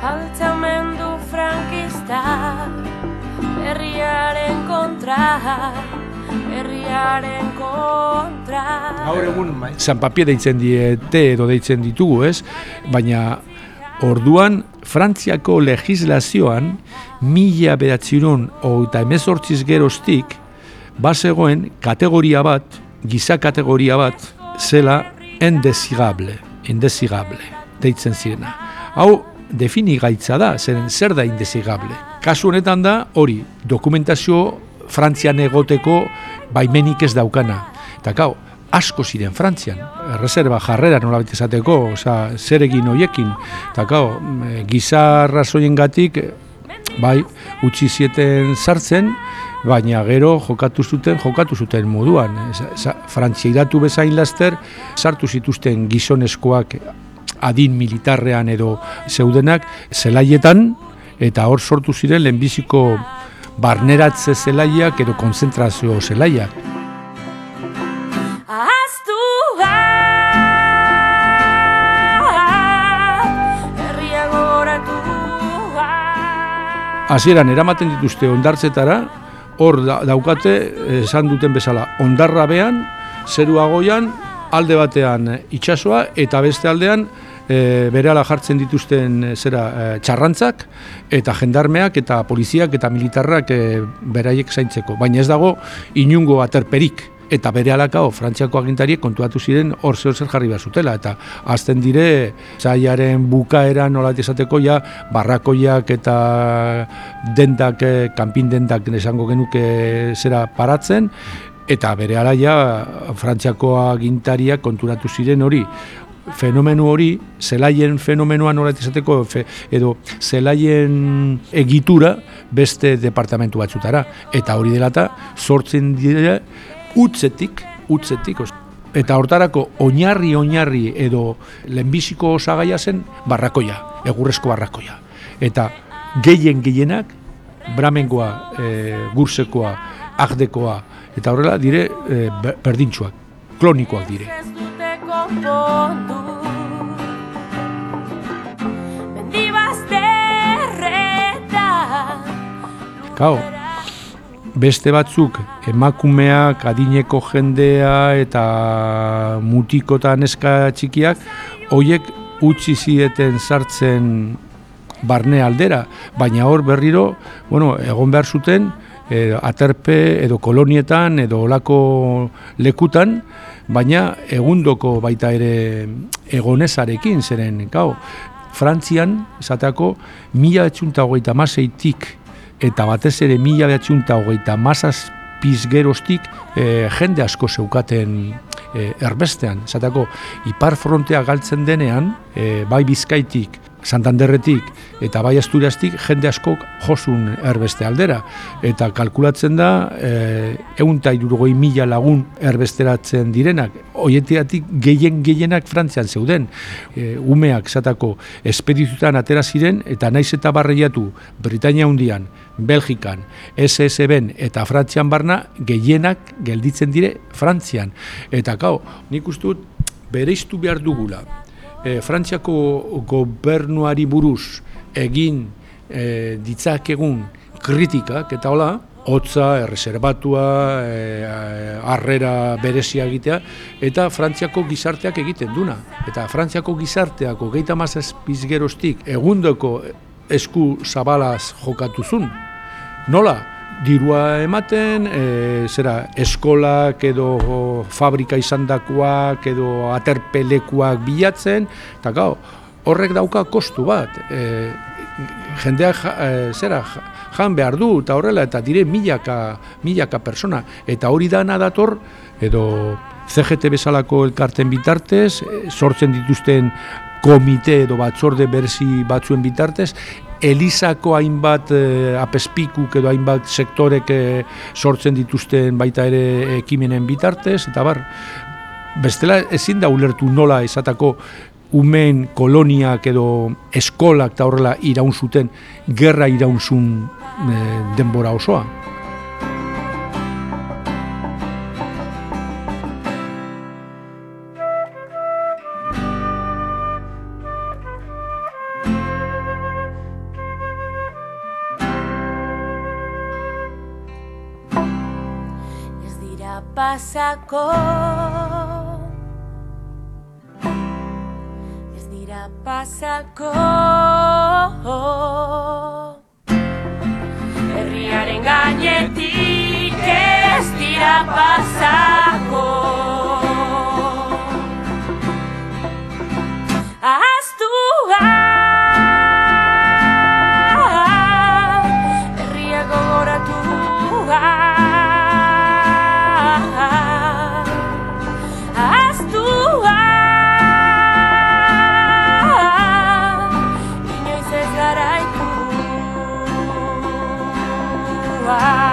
altxamendu frankista herriaren kontra herriaren kontra Gaur egun bai. San Papier deitzen diete edo deitzen ditugu, ez? Baina orduan Frantziako legislazioan mila beratzirun eta emezortziz geroztik bazegoen kategoria bat giza kategoria bat zela endezigable, endezigable deitzen zirena. Hau, defini gaitza da, zeren zer da indezigable. Kasu honetan da, hori, dokumentazio Frantzian egoteko baimenik ez daukana. Eta gau, asko ziren Frantzian, reserva jarrera nola esateko, oza, zer egin hoiekin. Eta gau, gizarra zoien gatik, bai, utzi zieten sartzen, baina gero jokatu zuten, jokatu zuten moduan. Frantzia bezain laster, sartu zituzten gizoneskoak adin militarrean edo zeudenak zelaietan, eta hor sortu ziren lehenbiziko barneratze zelaiak edo konzentrazio zelaiak. Hasieran eramaten dituzte ondartzetara, hor daukate, esan duten bezala, ondarra behan, zerua goian, alde batean itsasoa eta beste aldean e, berehala jartzen dituzten e, zera e, txarrantzak eta jendarmeak eta poliziak eta militarrak e, beraiek zaintzeko. Baina ez dago inungo aterperik. Eta bere alakao frantziako agintariek kontuatu ziren hor zer zer jarri behar zutela. Eta azten dire zaiaren bukaera nola esateko ja barrakoiak eta dendak, kanpin dendak esango genuke zera paratzen. Eta bere alaia frantziako agintariak konturatu ziren hori fenomenu hori, zelaien fenomenoan nola izateko edo zelaien egitura beste departamentu batzutara. Eta hori delata, sortzen dira utzetik, utzetik, eta hortarako oinarri oinarri edo lehenbiziko osagaia zen barrakoia, egurrezko barrakoia. Eta gehien gehienak, bramengoa, e, gursekoa, agdekoa, eta horrela dire e, berdintxuak, klonikoak dire. Kau, beste batzuk emakumeak, adineko jendea eta mutikotan eska txikiak, hoiek utzi zieten sartzen barne aldera, baina hor berriro, bueno, egon behar zuten, e, aterpe edo kolonietan edo olako lekutan, baina egundoko baita ere egonezarekin, zeren, gau, Frantzian, esateako, mila betxunta hogeita maseitik eta batez ere mila betxunta hogeita masaz pizgerostik e, jende asko zeukaten e, erbestean. Esateako, ipar frontea galtzen denean, e, bai bizkaitik, Santanderretik eta bai Asturiastik jende askok josun erbeste aldera. Eta kalkulatzen da, e, egun mila lagun erbesteratzen direnak. Oietiatik gehien gehienak frantzian zeuden. E, umeak zatako espedizutan atera ziren eta naiz eta barreiatu Britania hundian, Belgikan, SSB eta Frantzian barna gehienak gelditzen dire Frantzian. Eta kau, nik ustut bereiztu behar dugula e, Frantziako gobernuari buruz egin e, ditzakegun kritikak eta hola, hotza, erreserbatua, e, arrera berezia egitea, eta Frantziako gizarteak egiten duna. Eta Frantziako gizarteako geita mazaz pizgerostik egundoko esku zabalaz jokatuzun. Nola? Dirua ematen, e, zera, eskolak edo fabrika izandakoak edo aterpelekuak bilatzen, eta gau, horrek dauka kostu bat. E, jendeak e, zera, jan behar du, eta horrela, eta dire milaka, milaka persona. Eta hori da dator, edo CGT bezalako elkarten bitartez, e, sortzen dituzten komite edo batzorde berzi batzuen bitartez, Elizako hainbat e, apespikuk edo hainbat sektorek eh, sortzen dituzten baita ere ekimenen bitartez, eta bar, bestela ezin da ulertu nola esatako umen koloniak edo eskolak eta horrela iraun zuten gerra iraunzun e, denbora osoa. Pasako. Ez dira pasako. Herriaren gainetik ez dira pasako fly.